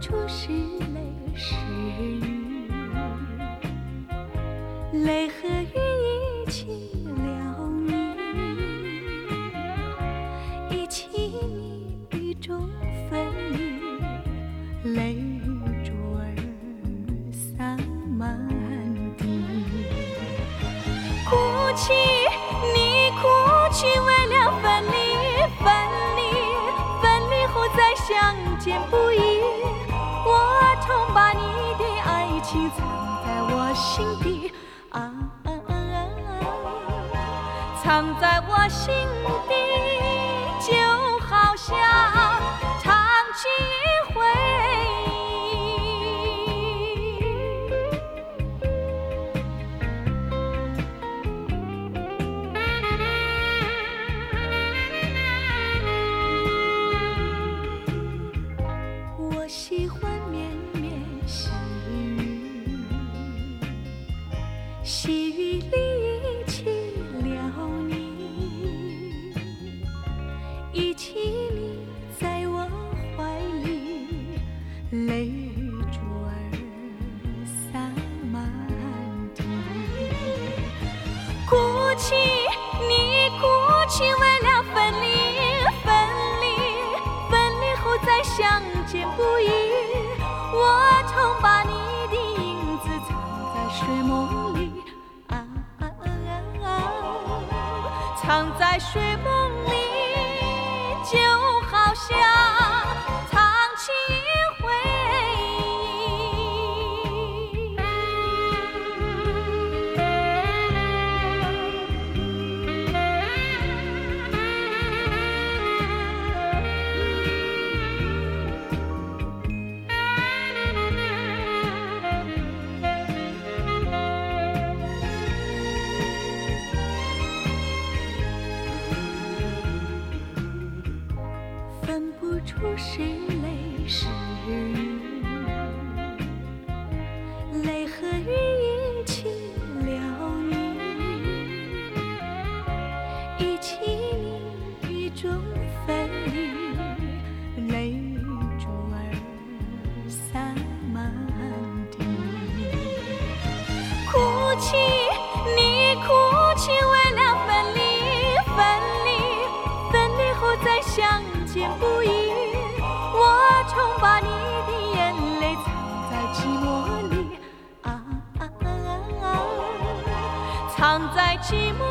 处是泪是雨，泪和雨一起流，一起雨中分离，泪珠儿洒满地，哭泣你哭泣，为了分离，分离，分离后再相见。情藏在我心底啊，藏在我心底，细雨里忆起了你，忆起你在我怀里，泪珠儿藏在睡梦里，就好像分不出是泪是雨，泪和雨一起了你，忆起你雨中分离，泪珠儿洒满地。哭泣，你哭泣，为了分离，分离，分离后再相见不易。我曾把你的眼泪藏在寂寞里，啊啊啊啊，藏在寂寞